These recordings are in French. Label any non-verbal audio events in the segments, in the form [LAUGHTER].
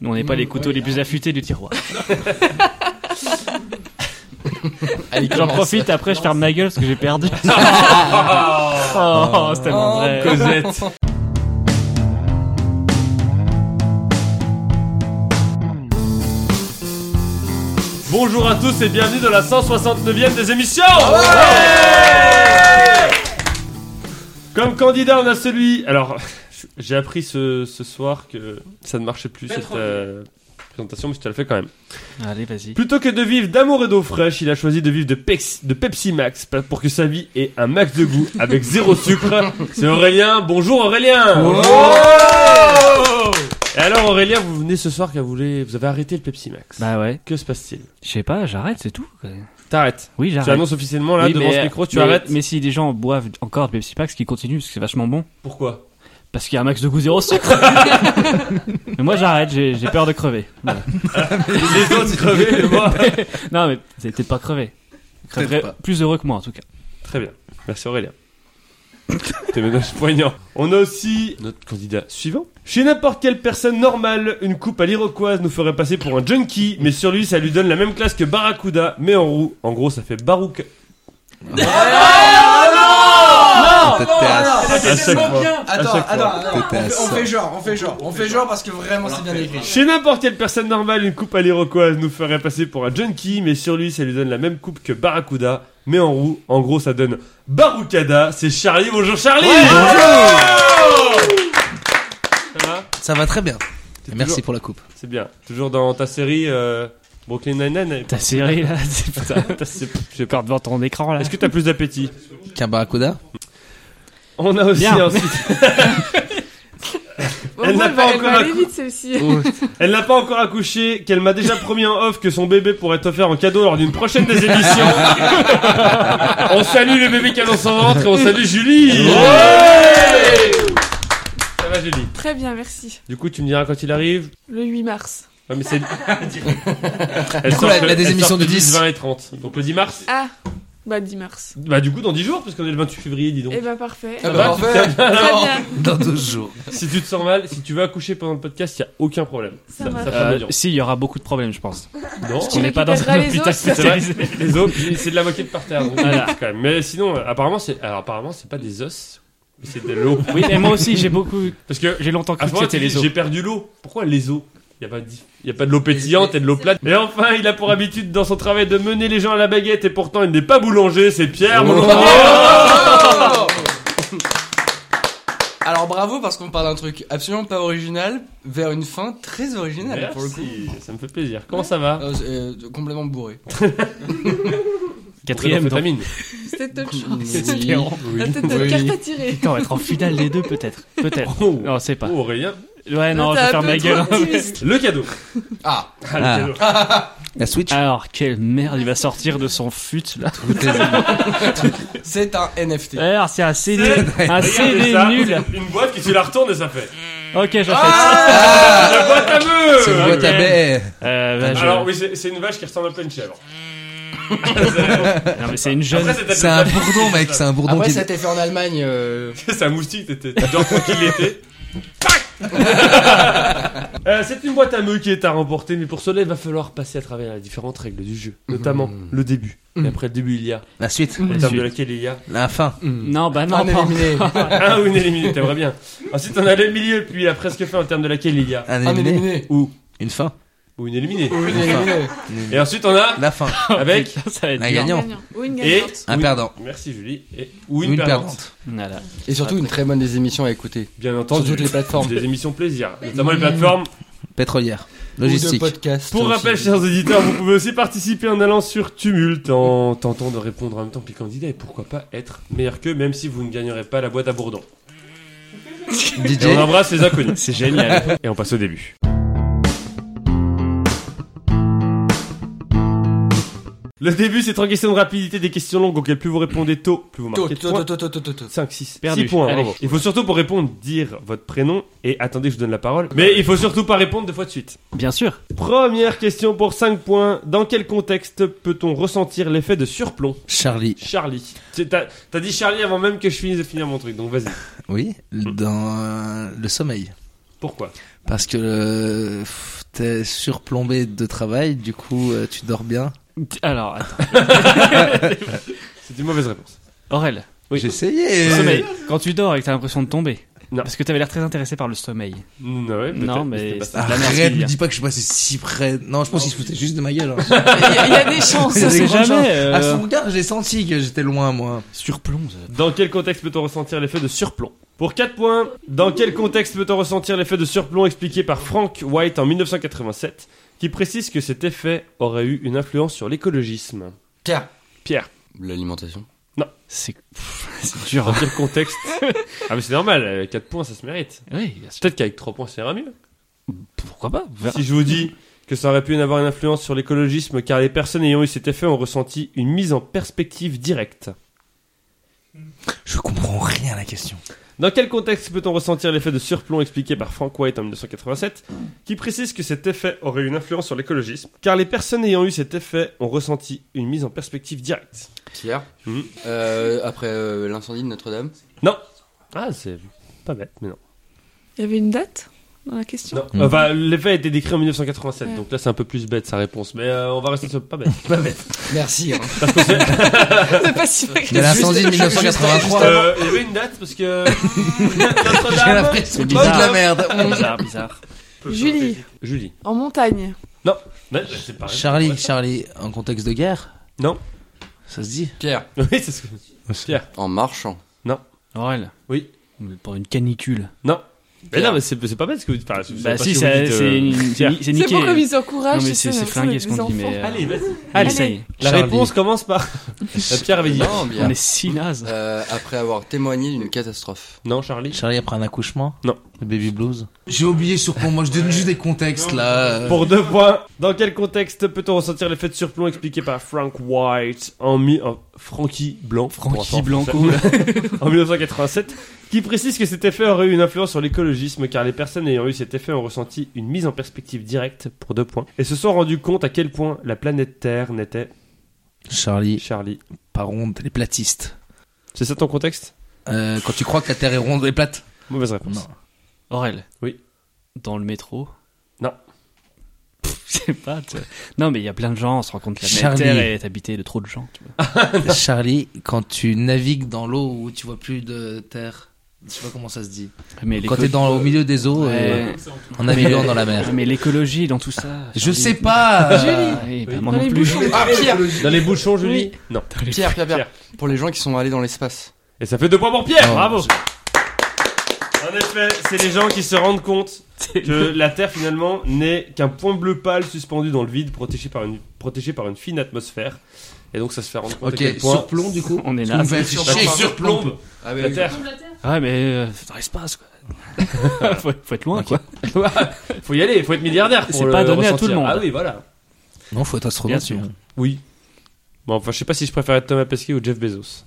Nous, on n'est pas les couteaux ouais. les plus affûtés du tiroir. [LAUGHS] J'en profite, après je ferme ma gueule parce que j'ai perdu. [LAUGHS] oh, c'est tellement Oh, vrai. Cosette. Bonjour à tous et bienvenue dans la 169e des émissions Ouais Comme candidat, on a celui... Alors, j'ai appris ce, ce soir que ça ne marchait plus cette euh, présentation, mais je te la fais quand même. Allez, vas-y. Plutôt que de vivre d'amour et d'eau fraîche, il a choisi de vivre de, Pex- de Pepsi Max pour que sa vie ait un max de goût avec zéro sucre. [LAUGHS] C'est Aurélien. Bonjour Aurélien. Et alors Aurélien, vous venez ce soir car vous voulez, vous avez arrêté le Pepsi Max. Bah ouais. Que se passe-t-il? Je sais pas, j'arrête, c'est tout. T'arrêtes? Oui, Tu j'arrête. annonces officiellement là Oui, devant mais- ce micro, tu mais- arrêtes? Mais si des gens boivent encore de Pepsi Max, qu'ils continuent parce que c'est vachement bon. Pourquoi? Parce qu'il y a un max de goût zéro sucre. [LAUGHS] mais moi j'arrête, j'ai j'ai peur de crever. Voilà. [LAUGHS] Les autres crevés, moi. [LAUGHS] Non, mais vous allez peut-être pas crever. Vous pas. plus heureux que moi en tout cas. Très bien. Merci Aurélien. [COUGHS] Témoignage poignant. On a aussi notre candidat suivant. Chez n'importe quelle personne normale, une coupe à l'iroquoise nous ferait passer pour un junkie, mais sur lui, ça lui donne la même classe que Barracuda, mais en roue. En gros, ça fait Barouk. Attends, attends, attends, on fait, genre, on fait genre, on fait genre parce que vraiment c'est bien écrit. Chez n'importe quelle personne normale, une coupe à l'iroquoise nous ferait passer pour un junkie, mais sur lui, ça lui donne la même coupe que Barracuda, mais en roue. En gros, ça donne Baroucada. C'est Charlie. Bonjour Charlie Ça va Ça va très bien. Merci toujours- pour la coupe. C'est bien. Toujours dans ta série euh, Brooklyn Nine-Nine Ta série là, c'est [LAUGHS] c'est- J'ai peur devant ton écran là. Est-ce que t'as plus d'appétit Qu'un barracuda? On a aussi Bien. ensuite. [LAUGHS] Bon, Elle moi, n'a pas va- elle encore va aller accou- vite celle-ci. Elle n'a pas encore accouché, qu'elle m'a déjà promis en off que son bébé pourrait être offert en cadeau lors d'une prochaine des émissions. [LAUGHS] on salue le bébé qui a dans son ventre et on salue Julie. Ouais Ça va Julie? Très bien, merci. Du coup, tu me diras quand il arrive. Le 8 mars. Ouais, mais c'est. Elle [LAUGHS] Du coup, sort la- la des émissions de que 10. 20 et 30. Donc le 10 mars? Ah, bah 10 mars. Bah du coup dans 10 jours parce qu'on est le 28 février, dis donc. Eh bah parfait. Ah Ça bah, va, tu te parfait. Très alors bien. Dans 12 jours. Si tu te sens mal, si tu veux accoucher pendant le podcast, il y a aucun problème. Ça ça fera Euh, si, il y aura beaucoup de problèmes, je pense. Non, On n'est pas dans un les hôpital os. c'est vrai. spécialisé. Les os, c'est de la moquette par terre. donc, Voilà. quand même. Mais sinon, euh, apparemment, c'est alors apparemment c'est pas des os, mais c'est de l'eau. Oui, mais moi aussi, j'ai beaucoup. Parce que J'ai longtemps cru que c'était les os. J'ai perdu l'eau. Pourquoi les os? Il y a pas de dif- y a pas de l'eau pétillante et de l'eau plate. Et enfin, il a pour habitude dans son travail de mener les gens à la baguette et pourtant il n'est pas boulanger, c'est Pierre. Oh. [LAUGHS] Alors bravo parce qu'on parle d'un truc absolument pas original vers une fin très originale pour le coup. Ça me fait plaisir. Comment ça va Euh, euh, complètement bourré. [LAUGHS] Quatrième. Amphétamine. C'était chance. Oui, La tête de oui. carte à tirer. Putain, on va être en finale les deux, peut-être. Peut-être. Oh. Non, c'est pas. Oh, Aurélien. Ouais, non, je T'es vais faire ma gueule. Le cadeau. Ah, Ah, le Ah. cadeau. La Switch Alors, quelle merde, il va sortir de son fut là. [LAUGHS] c'est un NFT. Alors, c'est un CD, un CD ça, nul. Une boîte qui tu la retournes et ça fait. Ok, j'achète. La boîte à meux C'est une boîte à ok. baie. Euh, bah, je- Alors oui, c'est c'est une vache qui ressemble un peu à une chèvre. [LAUGHS] Non, mais c'est une jeune. Après, c'est peut-être C'est le un bourdon, mec. C'est un bourdon Après qui. ça a été fait en Allemagne. euh, [LAUGHS] C'est un moustique, t'étais tu dors tranquille l'été. Pac Euh, c'est une boîte à meux qui est à remporter, mais pour cela, il va falloir passer à travers les différentes règles du jeu, notamment le début. Et après le début, il y a La suite. le terme de laquelle il y a La fin. Non, bah non, on est pas. éliminé. un ou une éliminée, t'aimerais bien. Ensuite, on a le milieu, puis il a presque fait en terme de laquelle il y a Un éliminé. ou Une fin. Ou une éliminée. Oui, on est éliminé. Et ensuite, on a La fin. [LAUGHS] avec Putain, ça va être Un dur. gagnant. Ou une et gagnante. Un ou- perdant. Merci Julie. Et ou Ou une, une perdante. perdante. Voilà. Et surtout une très bonne des émissions à écouter. Bien entendu. Sur toutes les plateformes. Des émissions plaisir, notamment les plateformes. Pétrolière. Ou de Logistique. podcast. Pour aussi. rappel, chers auditeurs, vous pouvez aussi participer en allant sur Tumult, en tentant de répondre en même temps que les candidats, et pourquoi pas être meilleur qu'eux, même si vous ne gagnerez pas la boîte à bourdon. [LAUGHS] Et DJ. on embrasse les inconnus. C'est génial. Et on passe au début. Le début, c'est trois questions de rapidité, des questions longues auxquelles plus vous répondez tôt, plus vous Tôt, marquez de tôt, points. tôt, tôt, tôt, tôt, tôt. 5, 6, Perdu. 6 points, Allez. bravo. Il faut surtout pour répondre dire votre prénom et attendez que je vous donne la parole. Mais il faut surtout pas répondre deux fois de suite. Bien sûr. Première question pour 5 points. Dans quel contexte peut-on ressentir l'effet de surplomb? Charlie. Charlie. T'as t'as dit Charlie avant même que je finisse de finir mon truc, donc vas-y. Oui. Dans euh, le sommeil. Pourquoi? Parce que euh, pff, t'es surplombé de travail, du coup euh, tu dors bien. Alors, attends. [LAUGHS] C'est une mauvaise réponse. Aurel, Oui. J'ai essayé. le sommeil. Quand tu dors et que t'as l'impression de tomber. Non. Parce que t'avais l'air très intéressé par le sommeil. Non, ouais, peut-être, Non, mais c'est pas ça. Arrête, me dis pas que je suis passé si près. Non, je pense qu'il se foutait juste de ma gueule. hein. [LAUGHS] Il y, a- il y a des chances. Il y a des sait grandes jamais, chances. euh. À son regard, j'ai senti que j'étais loin, moi. Surplombe. Dans quel contexte peut-on ressentir l'effet de surplomb? Pour 4 points, dans quel contexte peut-on ressentir l'effet de surplomb expliqué par Frank White en 1987, qui précise que cet effet aurait eu une influence sur l'écologisme Pierre. Pierre, L'alimentation. C'est pff, [LAUGHS] c'est dur. dans quel contexte Ah mais c'est normal, 4 points ça se mérite. Oui, bien sûr. Peut-être qu'avec 3 points ça ira mieux. pourquoi pas verra. Si je vous dis que ça aurait pu en avoir une influence sur l'écologisme car les personnes ayant eu cet effet ont ressenti une mise en perspective directe. Je comprends rien à la question. Dans quel contexte peut-on ressentir l'effet de surplomb expliqué par Frank White en 1987, qui précise que cet effet aurait une influence sur l'écologisme, car les personnes ayant eu cet effet ont ressenti une mise en perspective directe Pierre? Mhm. Euh, après euh, l'incendie de Notre-Dame? Ah, c'est pas bête, mais non. Il y avait une date? Dans la question non. Mhm. Enfin, l'effet a été décrit en 1987, Ouais. donc là c'est un peu plus bête sa réponse, mais euh, on va rester sur pas bête. [LAUGHS] Merci. hein. [LAUGHS] C'est [LAUGHS] pas si vrai a l'incendie de Juste- 1983. Euh, Il y avait une date parce que J'ai Notre-Dame. l'impression que c'est bizarre. de la merde. Bizarre, bizarre. Julie, Julie. en montagne. C'est pareil. Charlie, Charlie, en contexte de guerre Non. Ça se dit Pierre. Oui, c'est ce que. Pierre. En marchant. Aurel. Oui. Pour une canicule. Mais non, mais c'est c'est pas bête ce que vous dites. Enfin, Bah si, vous c'est dites, c'est euh, une- c'est c'est C'est niqué. pour que mise au courage. Non mais c'est c'est flingué ce qu'on dit, mais... euh, Allez, vas-y. Allez, ça y est. La réponse commence par. Euh, Pierre avait dit. Non, bien. On est si naze. Euh, après avoir témoigné d'une catastrophe. Non, Charlie. Charlie après un accouchement? Non. Le baby blues J'ai oublié sur quoi, moi je donne juste des contextes là. Pour deux points, dans quel contexte peut-on ressentir l'effet de surplomb expliqué par Frank White en, mi en Frankie Blanc enfants Blanco. [LAUGHS] en 1987, qui précise que cet effet aurait eu une influence sur l'écologisme car les personnes ayant eu cet effet ont ressenti une mise en perspective directe pour deux points et se sont rendu compte à quel point la planète Terre n'était Charlie, Charlie. par ronde, les platistes. C'est ça ton contexte? Euh, quand tu crois que la Terre est ronde et plate? Mauvaise réponse. Non. Aurel. Oui. Dans le métro. Non. Je sais pas. tu- Non mais il y a plein de gens, on se rend compte que la Charlie. Terre est habitée de trop de gens. Tu vois. [LAUGHS] Charlie, quand tu navigues dans l'eau où tu vois plus de terre, je sais pas comment ça se dit. Mais Quand t'es dans au milieu des eaux, Ouais. euh, en naviguant dans la mer. Mais l'écologie dans tout ça. Je Charlie. sais pas. euh, Julie. Oui, bah, Oui. Dans les bouchons. Ah, Pierre. Dans les bouchons, Julie Oui. Non. Pierre, Pierre, Pierre. Pierre. Pour les gens qui sont allés dans l'espace. Et ça fait deux points pour Pierre. Oh. Bravo. En effet, c'est les gens qui se rendent compte que la Terre finalement n'est qu'un point bleu pâle suspendu dans le vide, protégé par une protégé par une fine atmosphère. Et donc ça se fait rendre compte à Ok, quel point surplomb du coup. [LAUGHS] On est là. me fait Surplomb. chier, la surplomb. surplombe Ah, la Terre. Ouais mais euh, dans l'espace quoi. [LAUGHS] faut, faut être loin Ok. quoi. [LAUGHS] faut y aller, faut être milliardaire. pour C'est le pas donné à tout le monde. Ah oui, voilà. Non, faut être astronaute. Bien sûr. Oui. Bon, enfin, je sais pas si je préfère être Thomas Pesquet ou Jeff Bezos.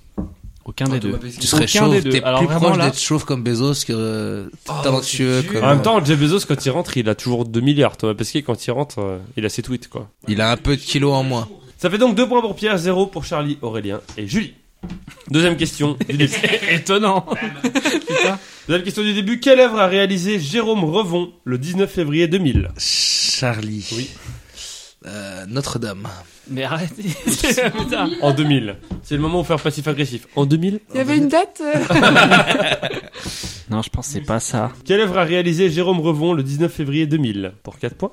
Aucun des deux. Tu serais Aucun chauve, des deux. t'es Alors plus vraiment, proche là- d'être chauve comme Bezos que Oh, talentueux c'est dur. comme. En même temps, Jeff Bezos, quand il rentre, il a toujours 2 milliards. Thomas Pesquet, quand il rentre, euh, il a ses tweets, quoi. il a un peu de kilos en moins. Ça fait donc 2 points pour Pierre, 0 pour Charlie, Aurélien et Julie. Deuxième question du début. [LAUGHS] Étonnant. Deuxième question du début. Quelle œuvre a réalisé Jérôme Revon le 19 février 2000 Charlie. Oui. Euh, Notre-Dame. Mais arrêtez. [LAUGHS] En 2000. C'est le moment où faire passif-agressif. En 2000 Il y avait une date euh, [LAUGHS] Non, je pense que c'est pas ça. Quelle œuvre a réalisé Jérôme Revon le 19 février 2000 Pour 4 points.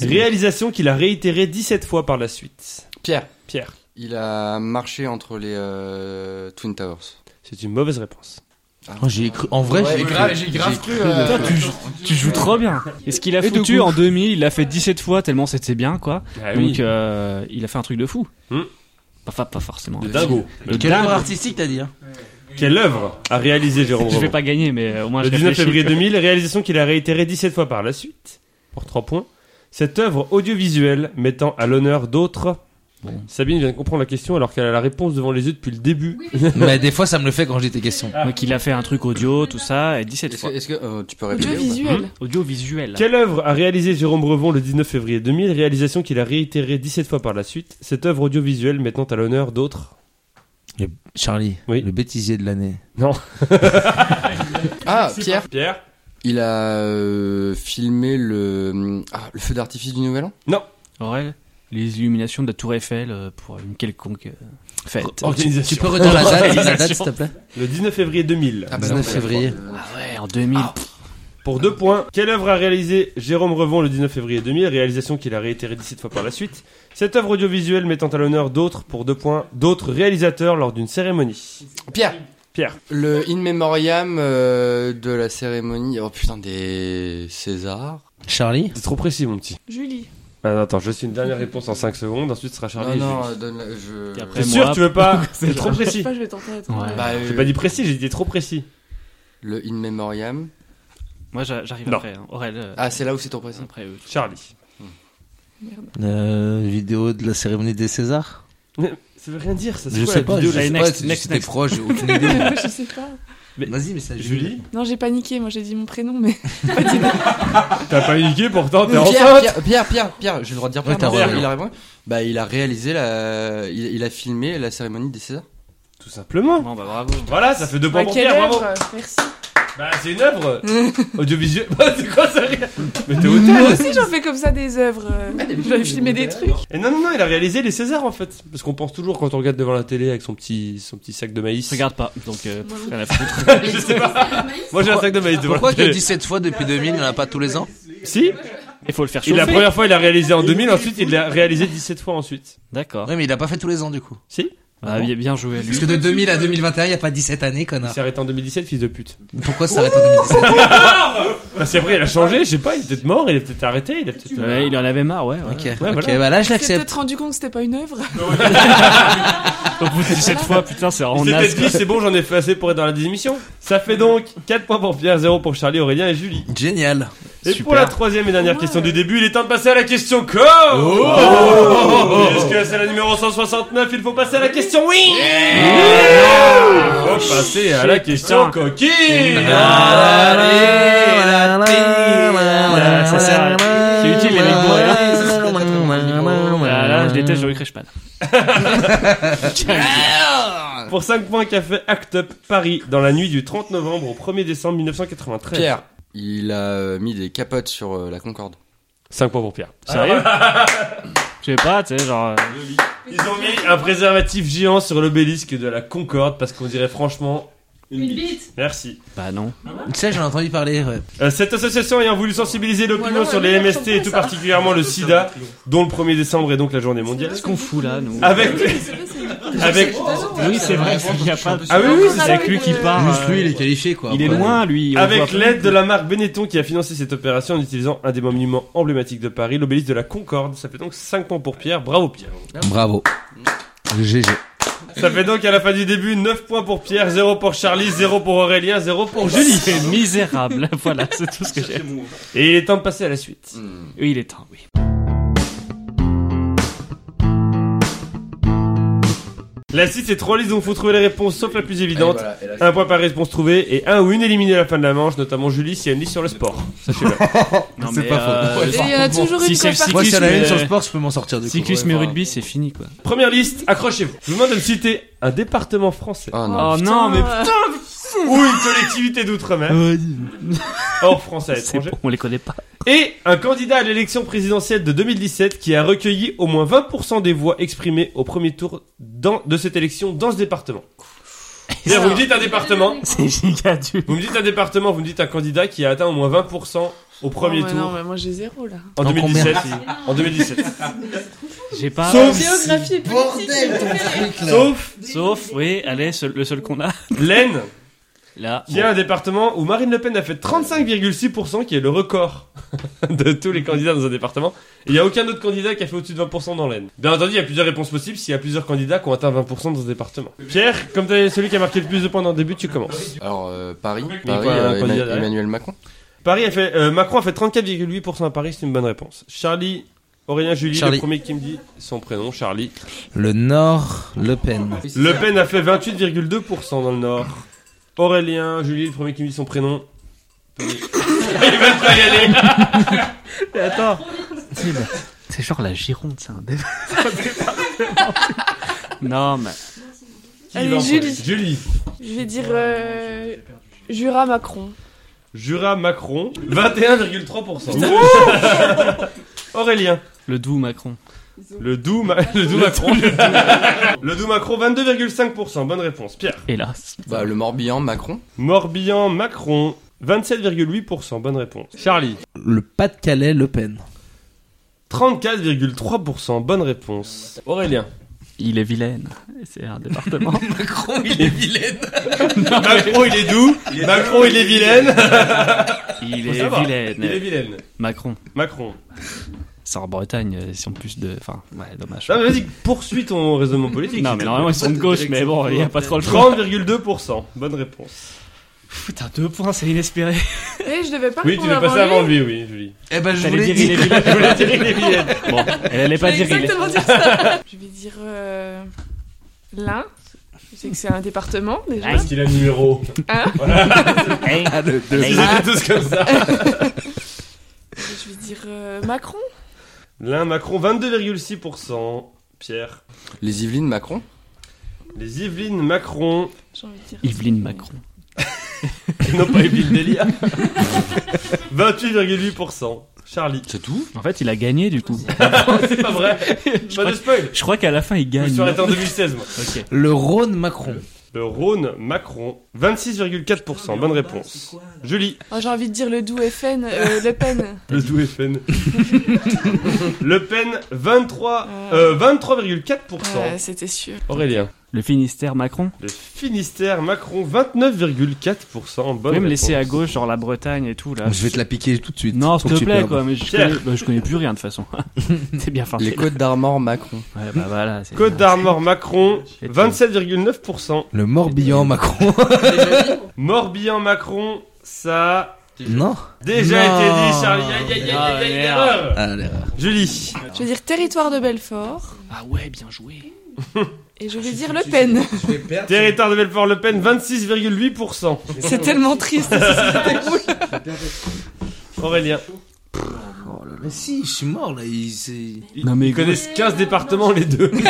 Réalisation qu'il a réitérée 17 fois par la suite. Pierre. Pierre. Il a marché entre les euh, Twin Towers. C'est une mauvaise réponse. Oh, j'y ai cru. En vrai, j'ai grave cru. Putain, tu, joues, tu joues trop bien. Et ce qu'il a foutu en 2000, il l'a fait 17 fois tellement c'était bien, quoi. Ah Donc, euh, il a fait un truc de fou. Hmm. Pas, pas forcément. De dingo. De Quelle œuvre artistique t'as dit hein Quelle œuvre a réalisé Jérôme Je vais pas gagner, mais euh, au moins Le je 19 réfléchis. février 2000, réalisation qu'il a réitérée 17 fois par la suite, pour 3 points. Cette œuvre audiovisuelle mettant à l'honneur d'autres. Sabine vient de comprendre la question alors qu'elle a la réponse devant les yeux depuis le début. [LAUGHS] Mais des fois, ça me le fait quand je dis tes questions. Donc, il a fait un truc audio, tout ça, et 17 Est-ce que, fois. est-ce que euh, tu peux répéter pas audiovisuel. Quelle œuvre a réalisé Jérôme Revon le 19 février 2000 Réalisation qu'il a réitérée 17 fois par la suite. Cette œuvre audiovisuelle mettant à l'honneur d'autres? Charlie, Oui. le bêtisier de l'année. Non. [LAUGHS] Ah, Pierre. Pierre Il a euh, filmé le, ah, le feu d'artifice du Nouvel An? Aurel, les illuminations de la Tour Eiffel euh, pour une quelconque euh, fête. Organisation. Tu peux redire la date, la date s'il te plaît Le 19 février 2000. Ah 19 février. Ah ouais, en 2000. Pour deux points, quelle œuvre a réalisé Jérôme Revon le 19 février 2000, réalisation qu'il a réitérée 17 fois par la suite Cette œuvre audiovisuelle mettant à l'honneur d'autres, pour deux points, d'autres réalisateurs lors d'une cérémonie. Pierre Pierre. Le in memoriam euh, de la cérémonie, oh putain, des Césars. Charlie C'est trop précis, mon petit. Julie. Ah, attends, je suis une dernière réponse en 5 secondes, ensuite ce sera Charlie. non, non, euh, donne je... Après, T'es moi, sûr, tu veux pas [LAUGHS] C'est trop Je sais précis. pas, je vais tenter d'être. Ouais. Bah, euh, J'ai pas dit précis, j'ai dit trop précis. Le in memoriam. Moi, j'a- j'arrive après. hein. Aurel, euh, Ah, c'est là où c'est trop précis. après eux. Charlie. euh, Vidéo de la cérémonie des Césars? Ça veut rien dire, ça. c'est Je quoi, sais la pas, vidéo, je sais next, pas, next, c'était next. proche, j'ai aucune idée. [LAUGHS] je sais pas. Vas-y, mais ça Julie Non, j'ai paniqué. Moi, j'ai dit mon prénom, mais. [LAUGHS] T'as pas uniqué, pourtant t'es Pierre, enceinte Pierre, Pierre, Pierre, Pierre, j'ai le droit de dire Ouais, Pierre. non, il a répondu. Bah, il a réalisé la, il, il a filmé la cérémonie des Césars. Tout simplement. Bon, bah bravo. Voilà, ça fait deux points Bah, pour Pierre, bravo. Merci. Bah, c'est une œuvre [LAUGHS] audiovisuelle. [LAUGHS] Bah, c'est quoi ça Mais t'es Moi hôtel aussi, j'en fais comme ça des œuvres. euh, Je vais filmer des trucs. Et non, non, non, il a réalisé les Césars en fait. Parce qu'on pense toujours quand on regarde devant la télé avec son petit, son petit sac de maïs. Regarde pas, donc euh, Moi, rien à foutre. [LAUGHS] Je sais pas. Moi j'ai un sac de maïs devant Pourquoi la télé. 17 fois depuis 2000, il n'y en a pas tous les ans Si Il faut le faire Et la chauffer. première fois il a réalisé en 2000, ensuite il l'a réalisé 17 fois ensuite. D'accord. Oui, mais il a pas fait tous les ans du coup. Si Ah, bien, bien joué à lui. Parce que de 2000 à 2021, il n'y a pas 17 années, Il connard. s'est arrêté en 2017, fils de pute. Pourquoi ça s'arrête en 2017 Parce qu'après il a changé, je sais pas, il est peut-être mort, il est peut-être arrêté, il est peut-être. euh, Ouais, il en avait marre, ouais. ouais. Ok, Ouais, ok, voilà. bah là je Tu t'es l'accepte. peut-être rendu compte que c'était pas une œuvre. Au bout de 17 fois, putain, c'est Il naze. peut-être dit c'est bon, j'en ai fait assez pour être dans la démission. Ça fait donc 4 points pour Pierre, 0 pour Charlie, Aurélien et Julie. Génial. Et Super. pour la troisième et dernière question du début, il est temps de passer à la question co Puisque c'est la numéro 169, il faut passer à la question oui Il faut passer à la question sert. C'est utile, les hein. Là, je déteste Joey Creshpan. Pour 5 points qu'a fait Act Up Paris dans la nuit du 30 novembre au 1er décembre 1993. Pierre, il a euh, mis des capotes sur euh, la Concorde. 5 points pour Pierre. Sérieux Je sais pas, tu sais, genre. euh, Ils ont mis un préservatif géant sur l'obélisque de la Concorde parce qu'on dirait franchement une bite. Merci. Bah non. Tu sais, j'en ai entendu parler, ouais. Euh, cette association ayant voulu sensibiliser l'opinion Voilà, sur les MST et tout particulièrement le sida, dont le 1er décembre est donc la journée mondiale. Qu'est-ce qu'on fout là, nous Avec, avec, Oui, c'est vrai, il y a pas. ah oui, oui, c'est avec lui qui part. Juste lui, il est qualifié quoi. Il est loin, lui. Avec l'aide de la marque Benetton qui a financé cette opération en utilisant un des monuments emblématiques de Paris, l'obélisque de la Concorde. Ça fait donc 5 points pour Pierre. Bravo Pierre. Bravo. GG. Ça fait donc à la fin du début 9 points pour Pierre, 0 pour Charlie, 0 pour Aurélien, 0 pour Julie. C'est misérable. [LAUGHS] Voilà, c'est tout ce que j'ai. Et il est temps de passer à la suite. Hmm. Oui, il est temps, oui. La suite c'est 3 listes dont faut trouver les réponses sauf la plus évidente. Allez, voilà, et là, Un point par réponse trouvée et un ou une éliminée à la fin de la manche, notamment Julie si elle y a une liste sur le sport. Sachez-le. [LAUGHS] Non, C'est mais, pas faux. euh, il y en a toujours Si une c'est qui le part- Moi, s'il y en a Cyclisme, une sur euh, le sport, je peux m'en sortir du coup. Cyclisme Ouais, et rugby, c'est fini, quoi. Première liste, accrochez-vous. Je vous demande de me citer un département français Oh non. Oh non, mais ou une collectivité d'outre-mer, [LAUGHS] hors français à c'est l'étranger, bon, on les connaît pas. et un candidat à l'élection présidentielle de 2017 qui a recueilli au moins 20% des voix exprimées au premier tour dans, de cette élection dans ce département. C'est-à-dire, vous me dites un département, [LAUGHS] C'est giga dur. vous me dites un département, vous me dites un candidat qui a atteint au moins 20% au premier Oh, mais tour Non, mais moi j'ai zéro là. en En 2017. En 2017. J'ai pas. Sauf- Géographie et politique. Sauf Sauf, oui, allez, seul- le seul qu'on a. l'Aisne, Là. qui est un département où Marine Le Pen a fait 35,6%, qui est le record [LAUGHS] de tous les candidats dans un département. Il n'y a aucun autre candidat qui a fait au-dessus de 20% dans l'Aisne. Bien entendu, il y a plusieurs réponses possibles s'il y a plusieurs candidats qui ont atteint 20% dans ce département. Pierre, comme tu es celui qui a marqué le plus de points dans le début, tu commences. Alors, euh, Paris, Paris quoi, euh, derrière Emmanuel Macron. Paris a fait, euh, Macron a fait 34,8% à Paris, c'est une bonne réponse. Charlie, Aurélien, Julie, Charlie. le premier qui me dit son prénom, Charlie. Le Nord, Le Pen. Le Pen a fait 28,2% dans le Nord. Aurélien, Julie, le premier qui me dit son prénom. Il va pas y aller. Mais attends. C'est genre la Gironde, c'est un débat. non, mais. Allez, Julie. Julie. Je vais dire euh, Jura Macron. Jura Macron, 21,3%. Aurélien. Le doux Macron. Le doux, Ma- le doux Macron. le doux Macron, 22,5%. Bonne réponse. Pierre. Hélas. Bah, le Morbihan, Macron. Morbihan Macron, 27,8%. Bonne réponse. Charlie. Le Pas-de-Calais, Le Pen. 34,3%. Bonne réponse. Aurélien. Il est vilaine. C'est un département. [LAUGHS] [LAUGHS] Macron, il est vilaine. Macron, il est doux. Macron, il est vilaine. Il Faut est savoir. vilaine. Il est vilaine. Macron. Macron. C'est en Bretagne, euh, si en plus de. Enfin, ouais, dommage. Mais vas-y, poursuis ton raisonnement politique. Non, mais normalement ils sont de gauche, mais bon, il n'y a pas trop le choix. 30,2%. Bonne réponse. Putain, deux points, c'est inespéré. Eh, je devais pas Oui, tu l'as passé avant lui. oui, Julie. Eh ben, je l'ai dire il. [LAUGHS] Je voulais dire il est vilaine. Bon, elle allait pas dire il est. exactement dire ça. [LAUGHS] je vais dire euh, l'Ain. Je sais que c'est un département déjà. Parce qu'il a le numéro. Hein [LAUGHS] Hey. Ah, le deux. Ils étaient tous comme ça. je vais dire euh, Macron. L'un Macron, 22,6%. Pierre. Les Yvelines, Macron. Les Yvelines Macron. J'ai envie de dire. Yveline Macron. [LAUGHS] non, pas Yveline Delia. [LAUGHS] 28,8%. Charlie. C'est tout? En fait, il a gagné du coup. [LAUGHS] C'est pas vrai. Je Pas crois, de spoil. je crois qu'à la fin, il Je gagne. suis arrêté en 2016, moi. Ok. Le Rhône, Macron. Le Rhône Macron, 26,4%. Bonne réponse. Julie. Oh, J'ai envie de dire le doux FN, euh, [LAUGHS] Le Pen. Le doux FN. [LAUGHS] Le Pen, 23, euh, 23,4%. Ouais, C'était sûr. Aurélien. Le Finistère Macron. Le Finistère Macron, 29,4%. Bonne Même laisser à gauche, genre la Bretagne et tout là. Je vais te la piquer tout de suite. Non, s'il te plaît quoi, mais je connais, bah, je connais plus rien de toute façon. [LAUGHS] c'est bien farci. Les Côtes d'Armor, Macron. Ouais, bah voilà. c'est- Côte d'Armor Macron, Et tout. 27,9%. Le Morbihan, Macron. [LAUGHS] Morbihan Macron, ça non. déjà Non. été dit, Charlie. Aïe, aïe, aïe, Ah, aïe, aïe, merde. erreur. Ah, l'erreur. Julie. Je vais dire territoire de Belfort. Ah ouais, bien joué. Et je vais dire Le Pen. Territoire de Belfort Le Pen, 26,8%. C'est tellement triste. [LAUGHS] Aurélien. Oh là, mais si, je suis mort là. Il, Non mais Ils connaissent 15 départements les deux. [LAUGHS]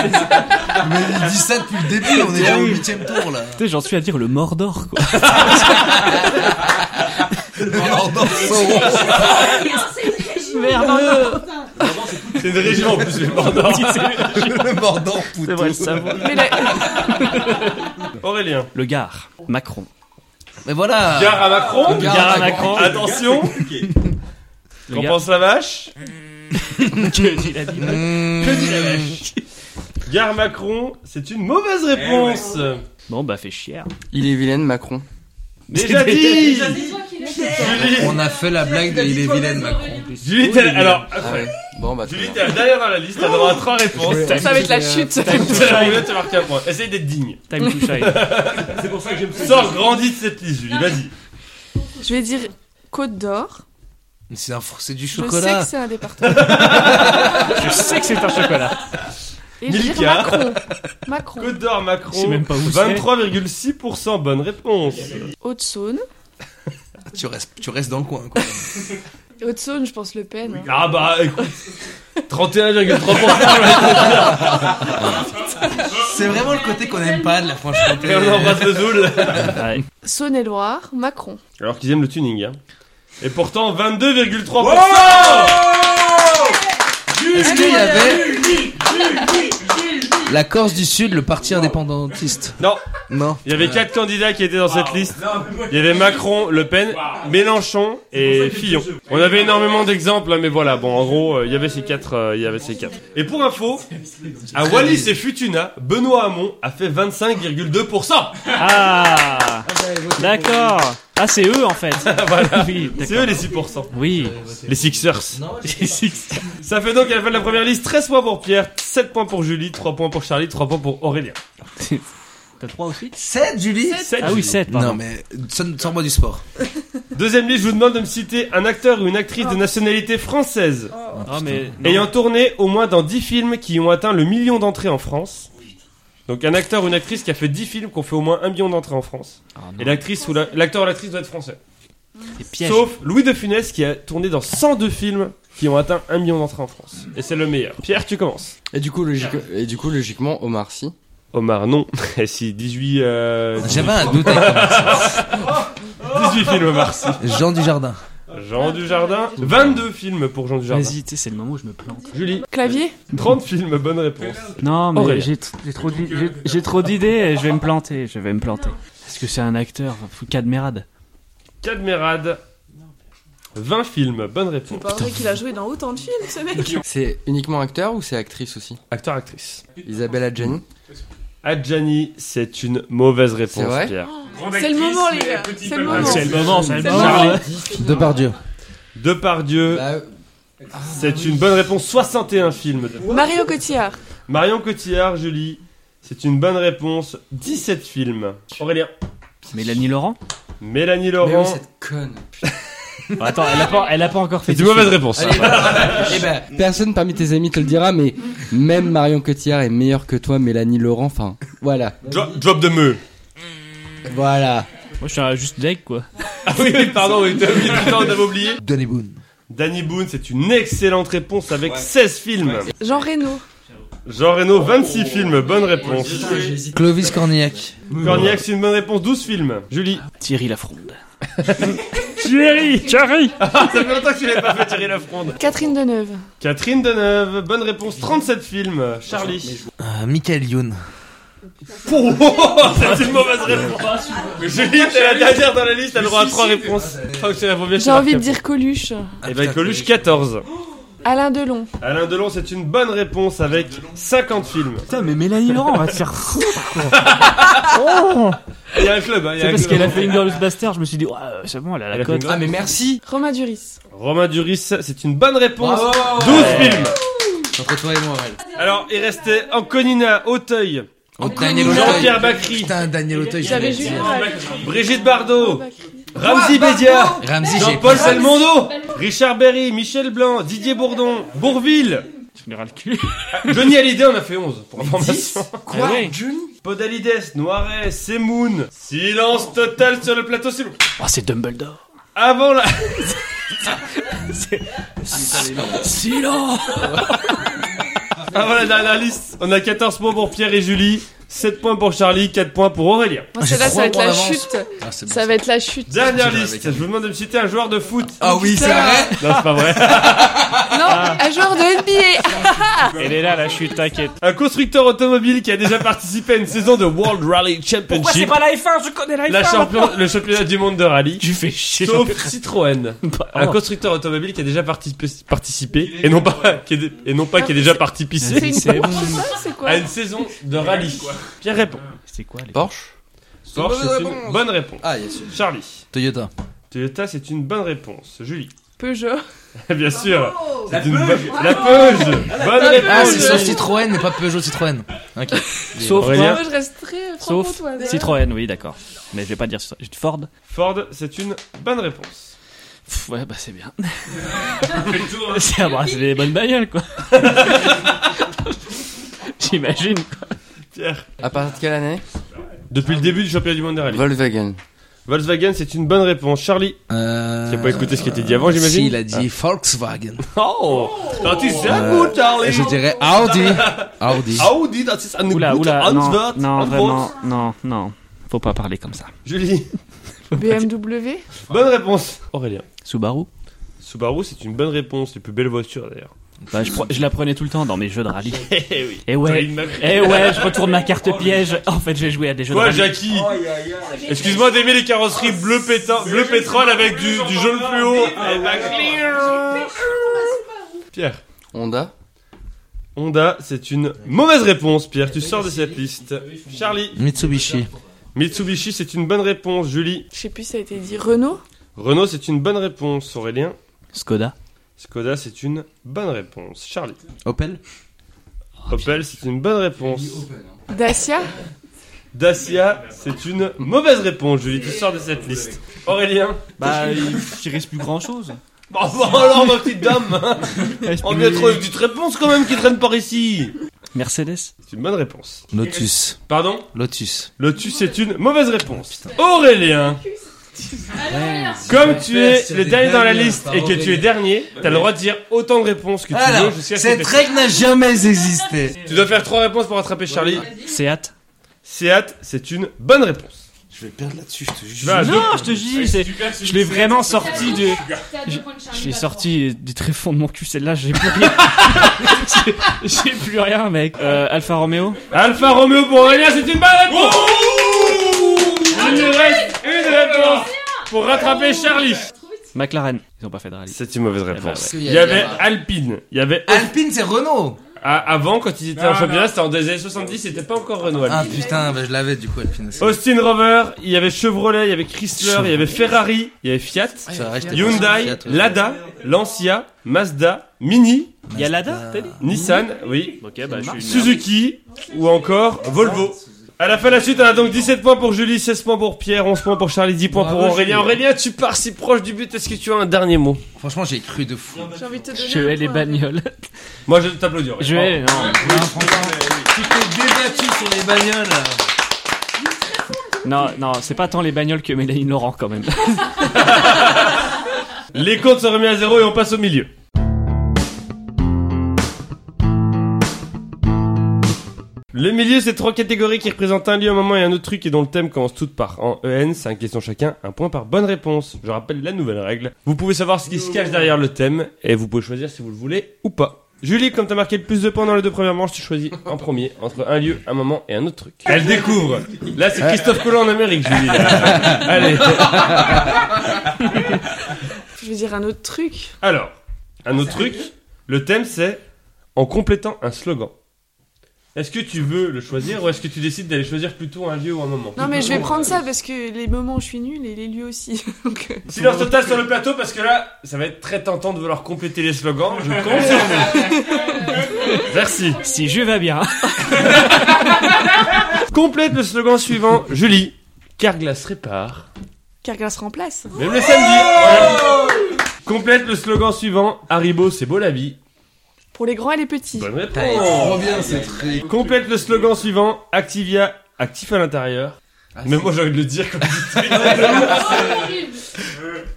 Mais il dit ça depuis le début. On est déjà au huitième tour là. Tu sais, j'en suis à dire le Mordor quoi. [LAUGHS] Merde. C'est une région en plus, le Mordor. [LAUGHS] le Mordant C'est vrai le savoir. Mais la- [LAUGHS] Aurélien. Le Gard. Macron. Mais voilà. Gare à Macron. Gare à Macron. Attention. [LAUGHS] Qu'en pense la vache? Que dit la vie? Mmh. Gare Macron, c'est une mauvaise réponse. Bon bah fait chier. Il est vilaine, Macron. Déjà dit. On a fait la blague de il est vilaine Macron. Julie, t'es alors. Ah ouais. Bon, bah, très Julie, bien. t'es derrière dans la liste. T'as droit à trois réponses. Ça va être la chute. Tu vas te marquer un point. Essaye d'être digne. Time to shine. [LAUGHS] Sors grandi de cette liste, Julie. Vas-y. Je vais dire Côte d'Or. Mais C'est un c'est du Je sais chocolat. que c'est un département. [LAUGHS] Je sais que c'est un chocolat. Et Milka. Macron. [LAUGHS] Macron. Côte d'Or Je Macron. sais même pas où c'est. 23,6%. Bonne réponse. Haute-Saône. [LAUGHS] Tu restes, tu restes dans le coin. Quoi. Haute-Saône, je pense Le Pen. hein. Ah bah écoute. 31,3%. C'est vraiment le côté qu'on aime pas de la. Et on embrasse le Zoul. Ouais. Saône-et-Loire. Macron. Alors qu'ils aiment le tuning, hein. Et pourtant, 22,3%. Est-ce qu'il y avait la Corse du Sud, le parti indépendantiste Non, Non. il y avait quatre candidats qui étaient dans cette liste. Il y avait Macron, Le Pen, Mélenchon et Fillon. On avait énormément d'exemples, hein, mais voilà. Bon, en gros, euh, il y avait ces quatre. euh, Il y avait ces quatre. Et pour info, à Wallis et Futuna, Benoît Hamon a fait 25,2%. Ah D'accord. Ah c'est eux en fait. [LAUGHS] voilà. Oui, C'est eux les 6%. Oui. [LAUGHS] Les Sixers. Ça fait donc à la fin de la première liste 13 points pour Pierre, 7 points pour Julie, 3 points pour Charlie, 3 points pour Aurélien. T'as trois aussi 7, Julie 7. Ah oui 7 pardon. Non, mais sors-moi du sport. [LAUGHS] Deuxième liste, je vous demande de me citer un acteur ou une actrice de nationalité française Ah mais ayant tourné au moins dans 10 films qui ont atteint le million d'entrées en France. Donc un acteur ou une actrice qui a fait 10 films qui ont fait au moins un million d'entrées en France. Ah, Et l'actrice ou la- l'acteur ou l'actrice doit être français. c'est piège. Sauf Louis de Funès qui a tourné dans 102 films qui ont atteint un million d'entrées en France. Et c'est le meilleur. Pierre, tu commences. Et du coup, logique... et du coup, logiquement, Omar Sy. Omar, non. [LAUGHS] Et si, 18, euh, J'avais un doute avec Omar 18 [LAUGHS] films Omar. Jean Dujardin. Jean Dujardin, 22 films pour Jean Dujardin. Vas-y, tu sais, c'est le moment où je me plante. Julie, Clavier 30 films, bonne réponse. Non, mais j'ai trop d'i- j'ai- j'ai trop d'idées et je vais me planter. Je vais me planter. Est-ce que c'est un acteur Cadmerade Cadmerade, 20 films, bonne C'est réponse. pas vrai qu'il a joué dans autant de films, ce mec. C'est uniquement acteur ou c'est actrice aussi? Acteur, actrice. Isabelle Adjani Adjani, c'est une mauvaise réponse, vrai Pierre. C'est le moment, les gars. C'est le moment. C'est le moment, c'est le moment. Depardieu. Depardieu, Bah, c'est une bonne réponse, 61 films. de- Mario Cotillard. Marion Cotillard, Julie, c'est une bonne réponse, 17 films. Aurélien. Mélanie Laurent? Mélanie mais Laurent, oui, cette conne. Oh, Attends, elle a pas, elle a pas encore fait. c'est une de mauvaise réponse. Allez, eh ben, personne parmi tes amis te le dira, mais même Marion Cotillard est meilleure que toi, Mélanie Laurent. Enfin, voilà. Drop, drop de me. Voilà. Moi, je suis un juste deck, quoi. [LAUGHS] Ah oui, pardon, oui, t'as oublié, putain, on avait oublié. Danny Boone. Danny Boone, c'est une excellente réponse avec 16 films. Jean Reno. Jean Reno, 26 films, bonne réponse. Clovis Cornillac. Cornillac, c'est une bonne réponse, 12 films. Julie. Thierry Lafronde. [LAUGHS] Thierry, Thierry. [LAUGHS] Ah, ça fait longtemps que tu l'avais pas fait tirer la fronde. Catherine Deneuve. Catherine Deneuve, bonne réponse, 37 films. Charlie. Euh, Michael Youn. Oh, c'est une mauvaise réponse. Julie, t'es la dernière dans la liste, t'as le droit à 3 réponses. Je crois que c'est la première J'ai envie de dire Coluche. Et ben, Coluche, 14. Alain Delon. Alain Delon, c'est une bonne réponse avec 50 films. Putain, mais Mélanie Laurent, on va te faire foutre. [LAUGHS] Il y a un club, hein, il y a C'est un parce club. qu'elle a fait Inglourious Bastard, je me suis dit, ouais, c'est bon, elle a Elle a la cote. une Ah, mais merci. Romain Duris. Romain Duris, c'est une bonne réponse. Bravo. 12 films. Entre toi et moi, ouais. Alors, il restait Anconina, Auteuil, Oh, Daniel Auteuil. Jean-Pierre Bacry, Putain, Daniel Auteuil, J'avais Julien dire. Bacri. Brigitte Bardot, Ramzi Bédia, j'ai Jean-Paul Salmondo, Richard Berry, Michel Blanc, Didier Bourdon, Bourville, Tu me diras le cul. Johnny Hallyday, on a fait 11 pour information. Quoi Podalides, Noiret, Semoun. Silence total sur le plateau, s'il vous plaît. Oh, c'est Dumbledore. Avant la... [LAUGHS] Silence Avant la dernière liste, on a 14 points pour Pierre et Julie, 7 points pour Charlie, 4 points pour Aurélien. Moi, celle-là, ça va être la chute. Ah, c'est bon. Ça va être la chute. Dernière liste, je vous demande de me citer un joueur de foot. Ah oui, c'est vrai. Non, c'est pas vrai. Non, un joueur de NBA. [LAUGHS] Elle est là, la chute, t'inquiète. Un constructeur automobile qui a déjà participé à une saison de World Rally Championship. la F1 Je connais la La champion, le championnat du monde de rallye. Tu fais chier. Sauf Citroën. [LAUGHS] Un Oh. constructeur automobile qui a déjà participé, participé et non pas, qui est, et non pas qui a déjà C'est participé C'est C'est quoi à une saison de rallye. Pierre répond. C'est quoi les Porsche Porsche, c'est une réponse. bonne réponse. Ah, yes. Charlie. Toyota. Toyota, c'est une bonne réponse. Julie. Peugeot. [LAUGHS] Bien sûr. C'est une bonne... La Peuge. Bonne réponse. Ah, c'est sur. Citroën, mais pas Peugeot Citroën. Ok. [LAUGHS] Sauf Aurélien. Moi, je reste très Sauf franc-comtoise. Citroën, oui, d'accord. Mais je vais pas dire. Ford Ford, c'est une bonne réponse. Pff, Ouais, bah c'est bien. [LAUGHS] c'est bah, c'est des bonnes bagnoles, quoi. J'imagine. Pierre. À partir de quelle année Depuis le début du championnat du monde de rallye. Volkswagen. Volkswagen, c'est une bonne réponse. Charlie. Euh... Qui a pas écouté ce qui était dit avant, j'imagine Si, il a dit Volkswagen. Oh. Das ist sehr Euh, gut, Charlie. Je dirais Audi. Audi. Audi, das ist eine Oula, gute oula, non, Antwort. non, vraiment, non, non. Faut pas parler comme ça. Julie. BMW. Bonne réponse. Aurélien. Subaru Subaru, c'est une bonne réponse. Les plus belles voitures, d'ailleurs. Bah, je, la prenais tout le temps dans mes jeux de rallye. [LAUGHS] Eh oui. Et ouais, meuf. eh ouais, je retourne ma carte piège. En fait, j'ai joué à des jeux Quoi, de rallye. Jackie Excuse-moi d'aimer les carrosseries bleu, bleu pétrole avec du, du jaune fluo. Eh ben, Pierre. Honda. Honda, c'est une mauvaise réponse, Pierre. Tu sors de cette liste. Charlie. Mitsubishi. Mitsubishi, c'est une bonne réponse. Julie. Je sais plus, ça a été dit. Renault? Renault, c'est une bonne réponse. Aurélien. Skoda. Skoda, c'est une bonne réponse. Charlie. Opel. Opel, c'est une bonne réponse. Dacia. Dacia, c'est une mauvaise réponse. Julie, tu sors de cette liste. Aurélien. Bah, il, il reste plus grand chose. Bon, [LAUGHS] bon, alors, ma petite dame. hein. On vient de trouver une petite réponse quand même qui traîne par ici. Mercedes. C'est une bonne réponse. Lotus. Pardon? Lotus. Lotus, c'est une mauvaise réponse. Aurélien. Comme tu es le dernier dans la liste et que tu es dernier, t'as le droit de dire autant de réponses que tu veux Alors, jusqu'à ce que cette t'aies- règle n'a jamais existé. Tu dois faire trois réponses pour rattraper Charlie. Seat. Seat, c'est une bonne réponse. Je vais perdre là-dessus, je te Tu jure. vas à deux Non, je te dis, c'est, je l'ai vraiment sorti du, je l'ai sorti du très fond de mon cul. Celle-là, j'ai plus rien. [LAUGHS] J'ai- j'ai plus rien, mec. Euh, Alfa Romeo. Alfa Romeo pour Aurélien, c'est une bonne réponse Il nous reste une réponse pour rattraper Charlie. McLaren. Ils ont pas fait de rallye. C'est une mauvaise bah réponse. ouais. Il y avait Alpine, il y avait... Alpine, c'est Renault. Ah, avant, quand ils étaient en championnat, c'était en des années 70, c'était pas encore Renault Ah putain, bah, je l'avais du coup, Alpine aussi. Austin Rover, il y avait Chevrolet, il y avait Chrysler, il y avait Ferrari, il y avait Fiat, C'est vrai, j'étais pas Hyundai, sur Fiat, ouais. Lada, Lancia, Mazda, Mini, Il y a Lada, t'as dit Nissan, oui, Ok, bah, je suis une Suzuki ou encore Volvo. À la fin de la suite, on a donc 17 points pour Julie, 16 points pour Pierre, 11 points pour Charlie, 10 points pour Aurélien. Julie. Aurélien, tu pars si proche du but, est-ce que tu as un dernier mot? Franchement, j'ai cru de fou. J'ai envie de te donner. Je un hais les bagnoles. Moi, je vais t'applaudir. Je vais, non. Tu t'es débattu sur les bagnoles. Non, non, c'est pas tant les bagnoles que Mélanie Laurent quand même. [LAUGHS] Les comptes sont remis à zéro et on passe au milieu. Le milieu, c'est trois catégories qui représentent un lieu, un moment et un autre truc et dont le thème commence toutes par en EN, 5 questions chacun, un point par bonne réponse. Je rappelle la nouvelle règle. Vous pouvez savoir ce qui se cache derrière le thème et vous pouvez choisir si vous le voulez ou pas. Julie, comme t'as marqué le plus de points dans les deux premières manches, tu choisis en premier entre un lieu, un moment et un autre truc. Elle découvre. Là, c'est Christophe Colomb en Amérique, Julie. [LAUGHS] Allez. Je veux dire un autre truc? Alors, un autre truc, le thème c'est en complétant un slogan. Est-ce que tu veux le choisir ou est-ce que tu décides d'aller choisir plutôt un lieu ou un moment? Non, mais je vais prendre ça parce que les moments où je suis nulle et les lieux aussi. [LAUGHS] Donc, euh, Silence total sur le plateau parce que là, ça va être très tentant de vouloir compléter les slogans. Je compte sur vous. [LAUGHS] Merci. Si je vais bien. [LAUGHS] Complète le slogan suivant. Julie, Carglass répare. Carglass remplace. Même le samedi. Voilà. Complète le slogan suivant. Haribo, c'est beau la vie. Pour les grands et les petits. Bonne Trop réponse. bien, c'est très. Complète le slogan suivant. Activia, actif à l'intérieur. Même moi j'ai envie de le dire comme [LAUGHS]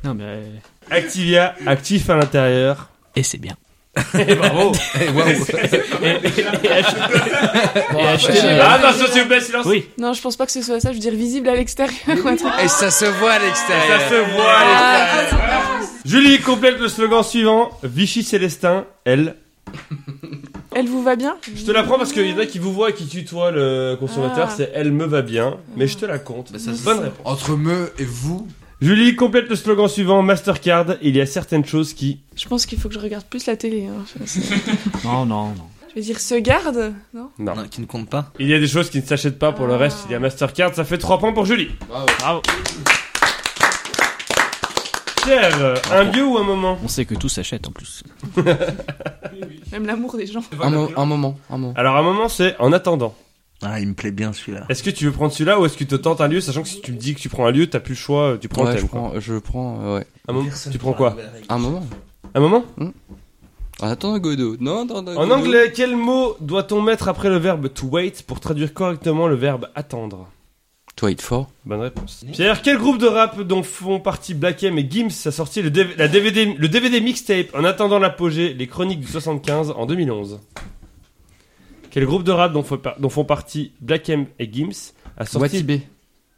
Non mais. Activia, actif à l'intérieur. Et c'est bien. [LAUGHS] Et bravo. Et acheter. Ah, attention s'il vous plaît, silence. Oui. Non, je pense pas que ce soit ça. Je veux dire visible à l'extérieur ou un truc. Et ça se voit à Ça l'extérieur. se voit. à l'extérieur. Julie complète le slogan suivant. Vichy Célestin, elle. Elle vous va bien Je te la prends parce qu'il y en a qui vous voient et qui tutoient le consommateur. Ah. C'est elle me va bien. Mais je te la compte. Bah, ça, Bonne ça. réponse. Entre me et vous. Julie complète le slogan suivant. Mastercard, il y a certaines choses qui. Je pense qu'il faut que je regarde plus la télé. hein. Je- [LAUGHS] Non, non, non. Je vais dire se garde, non? Non. Non, qui ne compte pas. Il y a des choses qui ne s'achètent pas pour le Ah. reste. Il y a Mastercard, ça fait 3 points pour Julie. Bravo. Un lieu ou un moment On sait que tout s'achète en plus. [LAUGHS] Même l'amour des gens. Un, mo- un moment, un moment. Alors un moment c'est en attendant. Ah, il me plaît bien celui-là. Est-ce que tu veux prendre celui-là ou est-ce que tu te tentes un lieu sachant que si tu me dis que tu prends un lieu, t'as plus le choix, tu prends le Ouais, thème je quoi. prends, je prends, euh, ouais. Un moment Tu prends quoi Un moment. Un moment Ah, Attends, Godot. Non, attends, En anglais, quel mot doit-on mettre après le verbe to wait pour traduire correctement le verbe attendre? Toi, it for. Bonne réponse. Pierre, quel groupe de rap dont font partie Black M et Gims a sorti le, DV la DVD, le DVD mixtape en attendant l'apogée, les chroniques du 75 en 2011 Quel groupe de rap dont, font par- dont font partie Black M et Gims a sorti... Watibé.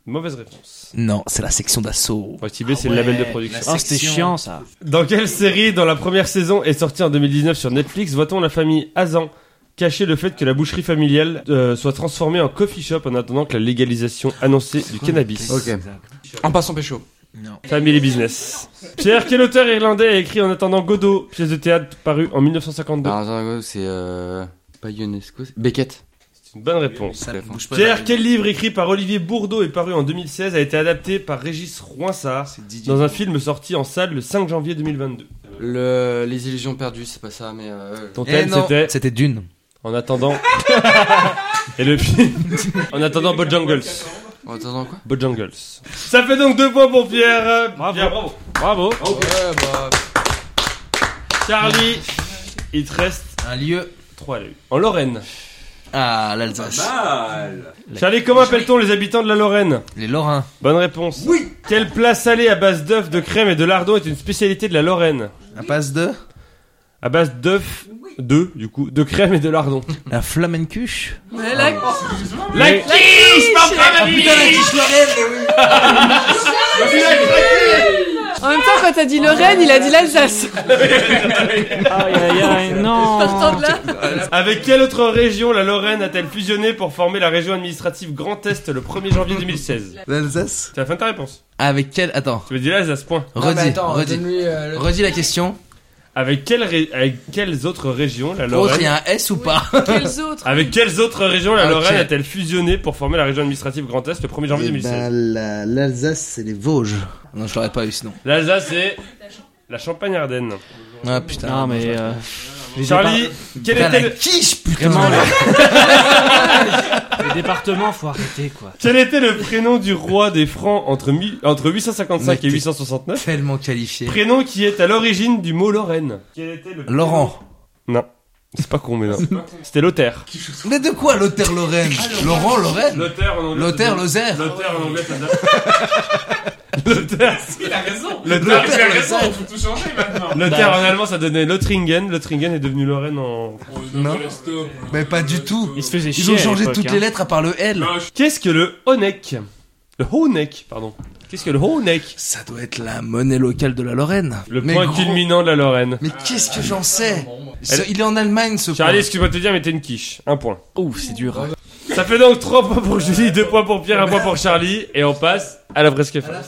Mauvaise réponse. Non, c'est la section d'assaut. Watibé, c'est le label de production. Oh, c'était chiant ça. Dans quelle série, dans la première saison, est sortie en 2019 sur Netflix, voit-on la famille Hazan cacher le fait que la boucherie familiale euh, soit transformée en coffee shop en attendant que la légalisation annoncée du cannabis Ok. En passant pécho. Non. Family Business. Pierre, quel auteur irlandais a écrit En attendant Godot, pièce de théâtre parue en 1952 Alors, attends, c'est euh... pas Ionesco, c'est Beckett. C'est une bonne réponse. Ça ne bouge pas. Pierre, quel livre écrit par Olivier Bourdeau et paru en 2016 a été adapté par Régis Roinsard dans un film sorti en salle le 5 janvier 2022 Le... Les illusions perdues, c'est pas ça, mais euh... Ton Eh thème c'était C'était Dune. En attendant. [LAUGHS] Et le film. En attendant Bojangles. En attendant quoi Bojangles. Ça fait donc deux points pour Pierre. Euh, Bravo. Pierre, bravo. Bravo. Ouais, bah... Charlie, il te reste Un lieu. trois à la une. En Lorraine. Ah, l'Alsace. Charlie, comment appelle-t-on les habitants de la Lorraine? Les Lorrains. Bonne réponse. Oui. Quelle plat salé à base d'œufs, de crème et de lardons est une spécialité de la Lorraine? Un passe de? À base d'œufs, de, du coup, de crème et de lardon. La flamencuche Mais là, La quiche, Ah, [LAUGHS] en même temps, quand t'as dit Lorraine, il a dit l'Alsace. [LAUGHS] Aïe aïe aïe, non. Partant de là. Avec quelle autre région la Lorraine a-t-elle fusionné pour former la région administrative Grand Est le 1er janvier 2016 L'Alsace C'est la fin de ta réponse. Avec quel. Attends, Tu veux dire Alsace, point. Mais redis, redis. euh, Redis la question. Avec, quelle ré- avec quelles autres régions la Autre, Lorraine il y a un S ou pas [LAUGHS] Quels autres Avec quelles autres régions la Ok. Lorraine a-t-elle fusionné pour former la région administrative Grand Est le 1er janvier Eh 2016 ben, la- l'Alsace, c'est les Vosges. Non, je l'aurais pas eu sinon. L'Alsace c'est la Champagne-Ardenne. Ah putain. Non mais euh, Charlie, quel était, la le, quiche, putain. Vraiment, les... [LAUGHS] les départements, faut arrêter quoi. quel était le prénom du roi des Francs entre, mi- entre 855 Mais et t'es- 869 Tellement qualifié. Prénom qui est à l'origine du mot Lorraine. Quel était le prénom- Laurent. Non. C'est pas con, mais non. C'était Lothaire. Mais de quoi Lothaire Lorraine? Laurent Lorraine? Lothaire en anglais. Lothaire Lozère Lothaire en anglais, [LAUGHS] donne. Lothaire. Il a raison. Il a raison, il faut tout changer maintenant. Lothaire en allemand, ça donnait Lothringen. Lothringen est devenu Lorraine en. Non. Stop. Mais pas du tout. Ils se faisaient chier. Ils ont changé toutes hein. les lettres à part le L. Non, Qu'est-ce que le Honeck? Le Honeck, pardon. Qu'est-ce que le Honeck? Ça doit être la monnaie locale de la Lorraine. Le Mais point gros- culminant de la Lorraine. Mais qu'est-ce que j'en sais? Ce- Il est en Allemagne ce Charlie, point. excuse-moi de te dire, mais t'es une quiche? Un point. Ouh, c'est dur. Ça fait donc 3 points pour Julie, 2 points pour Pierre, 1 point pour Charlie. Et on passe à la presque fin.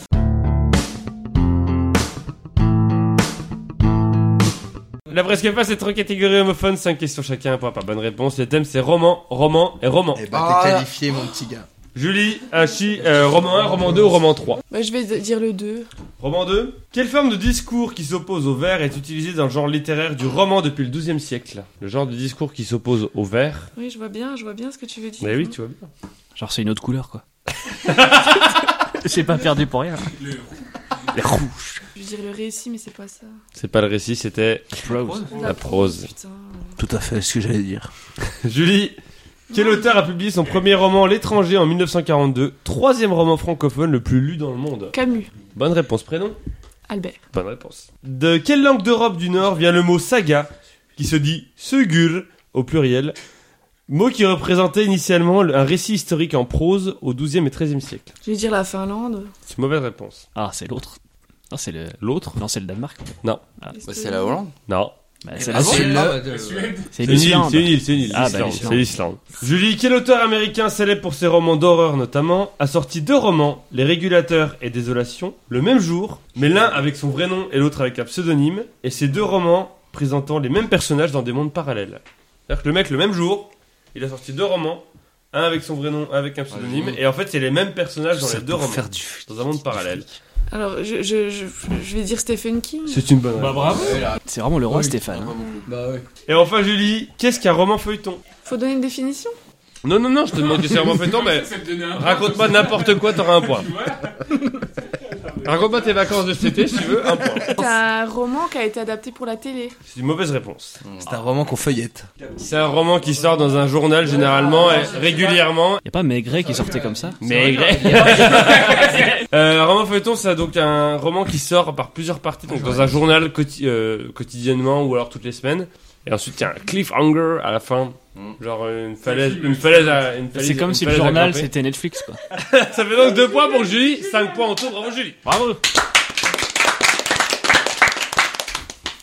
La presque fin, c'est trois catégories homophones, 5 questions chacun, un point par bonne réponse. Les thèmes, c'est roman, roman et roman. Eh ben, Ah, t'es là. qualifié, mon petit gars. Julie, Hachi, euh, roman 1, roman 2 ou roman 3 Bah, je vais dire le 2. Roman 2. Quelle forme de discours qui s'oppose au vers est utilisée dans le genre littéraire du roman depuis le XIIe siècle? Le genre de discours qui s'oppose au vers. Oui, je vois bien, je vois bien ce que tu veux dire. Mais oui, tu vois bien. Genre c'est une autre couleur quoi. [LAUGHS] J'ai pas perdu pour rien. Les rouges. Je veux dire le récit, mais c'est pas ça. C'est pas le récit, c'était la prose. Putain. Tout à fait ce que j'allais dire. [LAUGHS] Julie, quel auteur a publié son premier roman L'étranger en 1942 Troisième roman francophone le plus lu dans le monde Camus. Bonne réponse, prénom? Albert. Bonne réponse. De quelle langue d'Europe du Nord vient le mot saga, qui se dit segur au pluriel Mot qui représentait initialement un récit historique en prose au XIIe et XIIIe siècle? Je vais dire la Finlande. C'est une mauvaise réponse. Ah, c'est l'autre. Non, c'est le. L'autre Non, c'est le Danemark. Bah, c'est la Hollande. Non. Bah, c'est Ah la Suède. Ah, bah, de- C'est C'est une île, c'est une île, c'est une île. Ah, bah, l'Islande, c'est l'Islande. Julie, quel auteur américain célèbre pour ses romans d'horreur notamment, a sorti deux romans, Les Régulateurs et Désolation, le même jour, mais l'un avec son vrai nom et l'autre avec un pseudonyme, et ces deux romans présentant les mêmes personnages dans des mondes parallèles. C'est-à-dire que le mec, le même jour, il a sorti deux romans, un avec son vrai nom, un avec un pseudonyme, et en fait, c'est les mêmes personnages dans les deux romans, faire du dans un monde parallèle. Alors, je, je, je, je vais dire Stephen King. C'est une bonne réponse. bravo. C'est vraiment le roi Oui. Stéphane. hein. Bah ouais. Et enfin, Julie, qu'est-ce qu'un roman feuilleton? Faut donner une définition. Non, non, non, je te demande que c'est un roman feuilleton, [LAUGHS] mais raconte-moi n'importe quoi, t'auras un point. [LAUGHS] Raconte-moi tes vacances de cet été, si tu veux, un point. C'est un roman qui a été adapté pour la télé. C'est une mauvaise réponse. C'est un roman qu'on feuillette. C'est un roman qui sort dans un journal généralement et régulièrement. Y a pas Maigret qui sortait comme ça? Mais [LAUGHS] euh, un roman feuilleton, c'est donc un roman qui sort par plusieurs parties, donc dans un journal quoti- euh, quotidiennement ou alors toutes les semaines. Et ensuite, il y a un cliffhanger à la fin, genre une falaise, une falaise, à, une falaise C'est comme une si le journal c'était Netflix quoi. [LAUGHS] Ça fait donc 2 points pour Julie, 5 points en tout, bravo Julie. Bravo.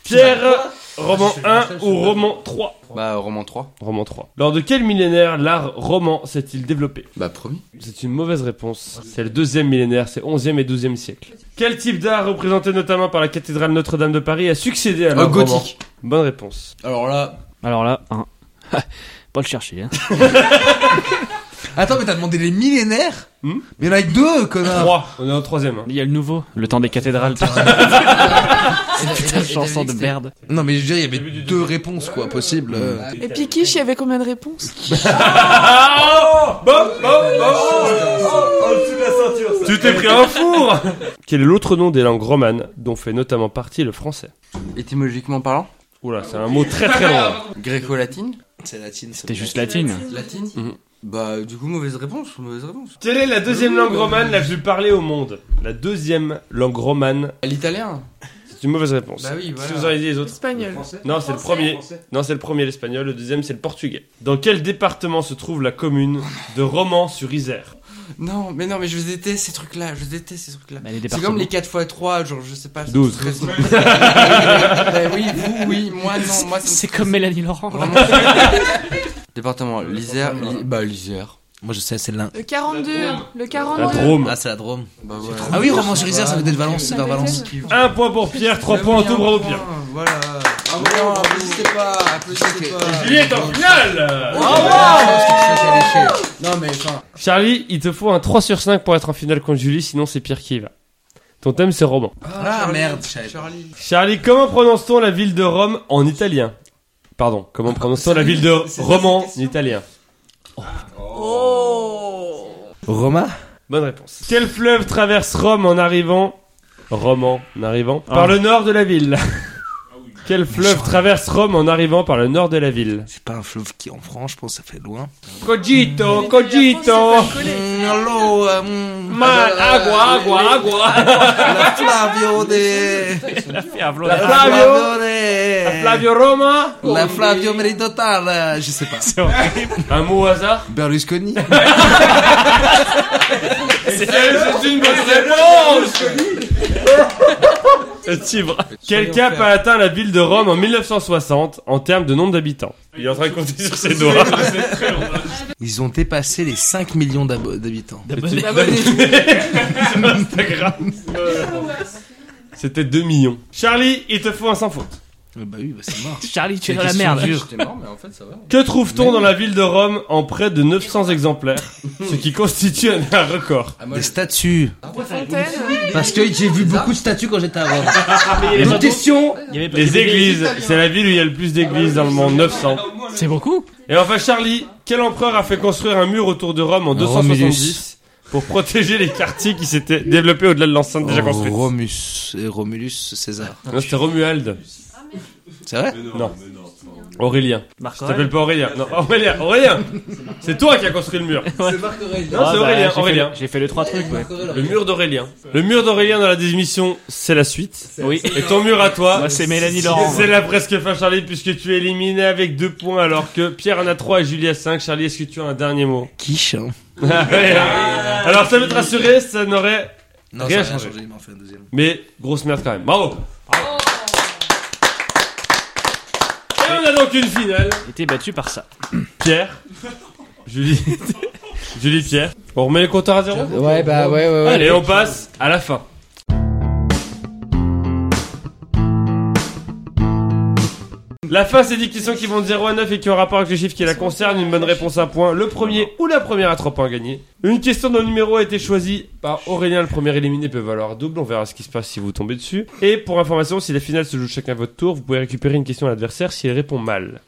Pierre, roman 1 ou roman 3 Bah, roman 3. Roman 3. Lors de quel millénaire l'art roman s'est-il développé? Bah, premier. C'est une mauvaise réponse. C'est le deuxième millénaire, c'est 11e et 12e siècle. Quel type d'art représenté notamment par la cathédrale Notre-Dame de Paris a succédé à l'art Euh, gothique. roman? Bonne réponse. Alors là, Alors là, hein. [LAUGHS] pas le chercher. Hein. [LAUGHS] Attends, mais t'as demandé les millénaires Hmm Mais il y en a que deux, connard 3, on est au troisième. hein. Il y a le nouveau, le temps des cathédrales. [LAUGHS] Putain, chanson de merde. Non, mais je veux dire, il y avait deux réponses, quoi, possibles. euh. Et puis Kish, il y avait combien de réponses Tu t'es pris un four Quel est l'autre nom des langues romanes dont fait notamment partie le français? Étymologiquement parlant, Oula, c'est un mot très très long. gréco-latine. C'est latine. C'était juste latine. Latine Mhm. Bah, du coup, mauvaise réponse. Mauvaise réponse. Quelle est la deuxième langue romane la plus parlée au monde? La deuxième langue romane L'italien C'est une mauvaise réponse. Bah oui, voilà. Si vous en avez dit les autres. Espagnol. Non, c'est le premier. Non, c'est le premier l'espagnol. Le deuxième, c'est le portugais. Dans quel département se trouve la commune de Romans-sur-Isère? Non, mais non, mais je déteste ces trucs-là. Je déteste ces trucs-là. Bah, C'est comme les 4x3, genre, je sais pas. 12. 13. bah oui, vous, oui, moi, non, moi, C'est comme Mélanie Laurent. Vraiment. [LAUGHS] Département, l'Isère, Li- bah l'Isère. Moi je sais, c'est l'un. Le 42. Le La 42. Drôme. Ah, c'est la Drôme. Bah voilà. Ah oui, Romans-sur-Isère, ça veut dire Valence, c'est vers Valence. Un point pour Pierre, trois points en tout, bravo Pierre. Voilà. Ah non, applaudissez pas, applaudissez pas. Julie est en finale Non mais enfin. Charlie, il te faut un 3 sur 5 pour être en finale contre Julie, sinon c'est Pierre qui y va. Ton thème c'est roman. Ah merde. Charlie. Charlie, comment prononce-t-on la ville de Rome en italien? Pardon, comment prononce-t-on la ville de Roman en italien? Oh. Roma? Bonne réponse. Quel fleuve traverse Rome en arrivant? Roman en arrivant par Ah. le nord de la ville Quel fleuve traverse Rome en arrivant par le nord de la ville? C'est pas un fleuve qui est en France, je pense ça fait loin. Cogito, cogito. la mm, Man, agua, agua, agua La Flavio de... La. La La Flavio. Flavio de... Flavio Roma. La Flavio Meridotale, je sais pas. Un mot au hasard? [LAUGHS] Berlusconi. C'est une bonne réponse [LAUGHS] Le. Quel cap a atteint la ville de Rome en 1960 en termes de nombre d'habitants Il est en train de compter sur ses doigts. [LAUGHS] Ils ont dépassé les 5 millions d'abo- d'habitants. [LAUGHS] Instagram. C'était 2 millions. Charlie, il te faut un sans faute. Euh, Bah oui, bah c'est mort. [LAUGHS] Charlie, tu es dans la merde. mort, mais en fait ça va. Que trouve-t-on dans la ville de Rome en près de 900 exemplaires [LAUGHS] Ce qui constitue un, un record. Ah, Des statues. Des fontaines. Parce que j'ai vu beaucoup de statues quand j'étais à Rome. Une question Les églises, c'est la ville où il y a le plus d'églises dans le monde, 900. C'est beaucoup. Et enfin Charlie, quel empereur a fait construire un mur autour de Rome en 270 pour protéger les quartiers qui s'étaient développés au-delà de l'enceinte déjà construite? Romus et Romulus César. Non, c'était Romuald. C'est vrai Non. Aurélien. Marc Tu t'appelles pas Aurélien Non, [LAUGHS] Aurélien, Aurélien C'est toi qui as construit le mur. C'est Marc Aurélien. Non, c'est Aurélien, j'ai fait- Aurélien. J'ai fait le trois trucs, ouais. Le mur d'Aurélien. Le mur d'Aurélien dans la démission, c'est la suite. Oui. Et ton mur à toi, Moi, c'est Mélanie Laurent. c'est la presque fin Charlie puisque tu es éliminé avec deux points alors que Pierre en a trois et Julie a 5. Charlie, est-ce que tu as un dernier mot? Quiche, hein. [LAUGHS] Ah hein. Alors ça veut te rassurer, ça n'aurait... Non, Rien changé. changé, il m'en fait un deuxième. Mais grosse merde quand même. Bravo Et on a donc une finale. Été battu par ça. Pierre, [LAUGHS] Julie, Julie Pierre. On remet les compteurs à zéro Ouais, bah ouais, ouais, ouais. Allez, on passe à la fin. La fin, c'est 10 questions qui vont de 0 à 9 et qui ont rapport avec le chiffre qui la concerne. Une bonne réponse à point. Le premier ou la première à 3 points gagnés. Une question dont le numéro a été choisi par Aurélien. Le premier éliminé peut valoir double. On verra ce qui se passe si vous tombez dessus. Et pour information, si la finale se joue chacun à votre tour, vous pouvez récupérer une question à l'adversaire si elle répond mal.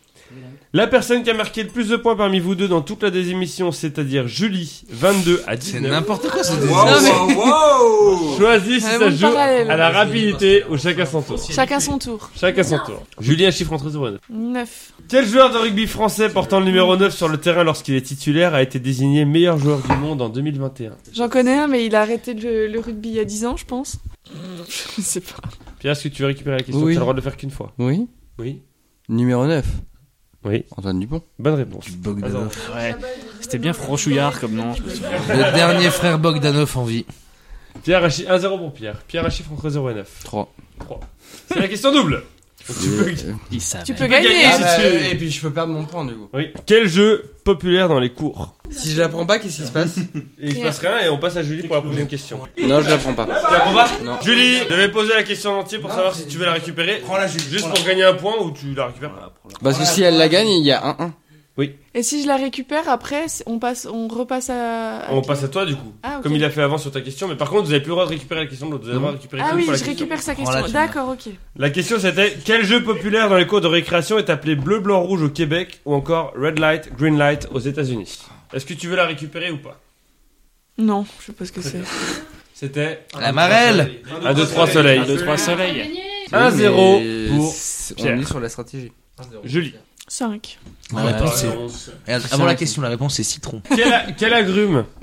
La personne qui a marqué le plus de points parmi vous deux dans toute la des émissions, c'est-à-dire Julie, 22 à C'est 19. n'importe quoi, c'est des... Non, mais Choisis si Un ça joue parallèle. à la rapidité ou chacun son tour. chacun son tour. Chacun son tour. Julie, un chiffre entre 0 et 9. 9. Quel joueur de rugby français portant le numéro 9 sur le terrain lorsqu'il est titulaire a été désigné meilleur joueur du monde en 2021 J'en connais un, mais il a arrêté le, le rugby il y a 10 ans, je pense. [LAUGHS] Je sais pas. Pierre, est-ce que tu veux récupérer la question? Oui. Tu as le droit de le faire qu'une fois. Oui. Oui. Numéro 9. Oui. Antoine Dupont. Bonne réponse. Bogdanov. Ouais. C'était bien franchouillard comme nom. Le dernier frère Bogdanov en vie. Pierre, un chi- 1-0 pour Pierre. Pierre, chiffre entre 0 et 9. 3. C'est la question double. [LAUGHS] Tu peux- Il savait. Tu peux gagner. gagner. Ah, bah, tu- et puis je peux perdre mon point du coup. Oui. Quel jeu populaire dans les cours Si je l'apprends pas, qu'est-ce qui se passe [LAUGHS] il se passe rien et on passe à Julie pour la prochaine question. Non, je l'apprends pas. Tu la prends pas Non. Julie, je vais poser la question en entier pour savoir si tu veux la récupérer. Prends-la, Julie. Juste pour gagner un point ou tu la récupères pas. Parce que si elle la gagne, il y a 1-1. Et si je la récupère après, on passe, on repasse à. à On passe à toi du coup. Ah. Comme il a fait avant sur ta question, mais par contre vous avez plus le droit de récupérer la question de l'autre. Vous avez le droit de récupérer Ah oui, je question. récupère sa Prends-la, question. D'accord, ok. La question c'était quel jeu populaire dans les cours de récréation est appelé bleu, blanc, rouge au Québec ou encore red light, green light aux États-Unis? Est-ce que tu veux la récupérer ou pas? Non, je sais pas ce que c'est. C'était La marelle 1, 2, 3 soleil. 1, 2, 3 soleils. 1-0 Mais pour. On est sur la stratégie. Julie. 5. La réponse. Regarde, Avant la question, la réponse c'est citron. Quel, a- quel agrume [LAUGHS]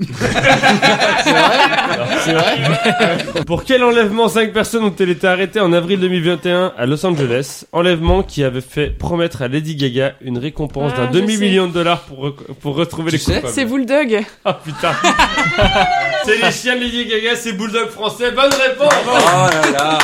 C'est vrai [LAUGHS] Pour quel enlèvement 5 personnes ont-elles été arrêtées en avril 2021 à Los Angeles? Enlèvement qui avait fait promettre à Lady Gaga une récompense Ah, d'un demi-million de dollars pour, rec- pour retrouver Tu les coupables. C'est Bulldog. Ah putain [LAUGHS] C'est les chiens de Lady Gaga, c'est Bulldog français, bonne réponse Oh là là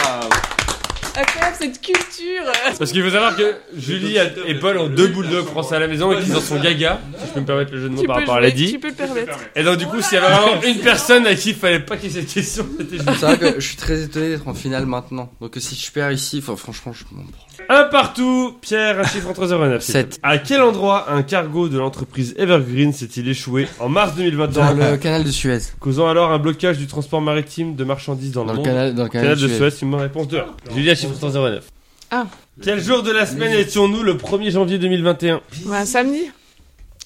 Incroyable cette culture. Parce qu'il faut savoir que Julie a- et Paul ont deux Bulldogs français à la maison et qu'ils en sont gaga, si je peux me permettre le jeu de mots par rapport à Lady. tu peux le permettre. Et donc du coup, s'il y avait vraiment une personne à qui il fallait pas qu'il y ait cette question, c'était Julie. C'est vrai que je suis très étonné d'être en finale maintenant. Donc si je perds ici, enfin, franchement, je m'en branle. Un partout, Pierre, un chiffre entre 0 et 9. s'il te Sept. plaît. À quel endroit un cargo de l'entreprise Evergreen s'est-il échoué en mars 2021 Dans le canal de Suez. causant alors un blocage du transport maritime de marchandises dans, Dans le le monde canal, dans le canal, Canal de de Suez, une bonne réponse 2. Julie, un chiffre entre 0 et 9. Ah. Quel jour de la semaine étions-nous le 1er janvier 2021 Bah, samedi.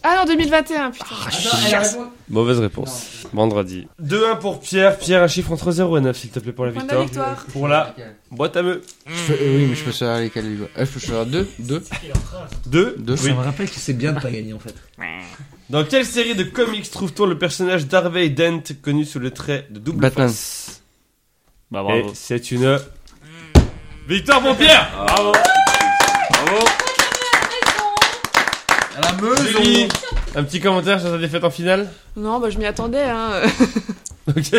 Ah non, 2021, putain. Mauvaise réponse. Vendredi. 2-1 pour Pierre. Pierre, un chiffre entre 0 et 9, s'il te plaît, pour la Point de la victoire. Pour la boîte à me. Je fais- euh, oui, mais je peux savoir lesquels coup. Euh, je peux savoir deux, deux, 2. deux. Oui. Ça me rappelle que c'est bien de pas gagner en fait. Dans quelle série de comics trouve-t-on le personnage d'Harvey Dent, connu sous le trait de double Batman. face Bah Et c'est une victoire pour Pierre. Bravo. Bravo. À la Meuse, Julie, un petit commentaire sur sa défaite en finale. Non, bah je m'y attendais. Hein. [LAUGHS] Ok.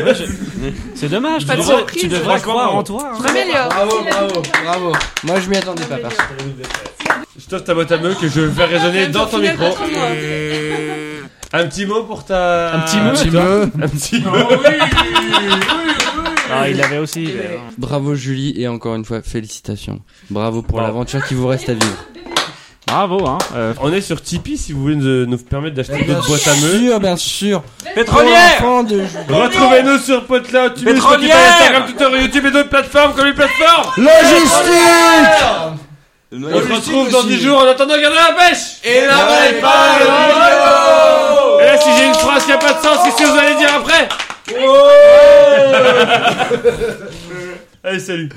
C'est dommage, Pas tu de devrais, surprise. tu devrais croire en toi. hein. Je m'améliore. Bravo, bravo, bravo. Moi, je m'y attendais pas, perso. Je t'offre ta boîte à me que je vais faire résonner dans ton micro. Un petit mot pour ta. Un petit mot, victoire. Un petit mot. [LAUGHS] Ah, il l'avait aussi. Bravo, Julie, et encore une fois, félicitations. Bravo pour Bravo. l'aventure qui vous reste à vivre. Bravo, hein. Euh, On est sur Tipeee si vous voulez nous, nous permettre d'acheter d'autres boîtes à Bien me. sûr, bien sûr. Pétrolière. Retrouvez-nous sur Spotify, Pétrolière Instagram, Twitter, YouTube et d'autres plateformes comme les plateformes. Logistique On se retrouve dans 10 jours en attendant gardez la pêche. Et n'avalez pas le Et là si j'ai une phrase qui a pas de sens, qu'est-ce que vous allez dire après? [LAUGHS] Allez salut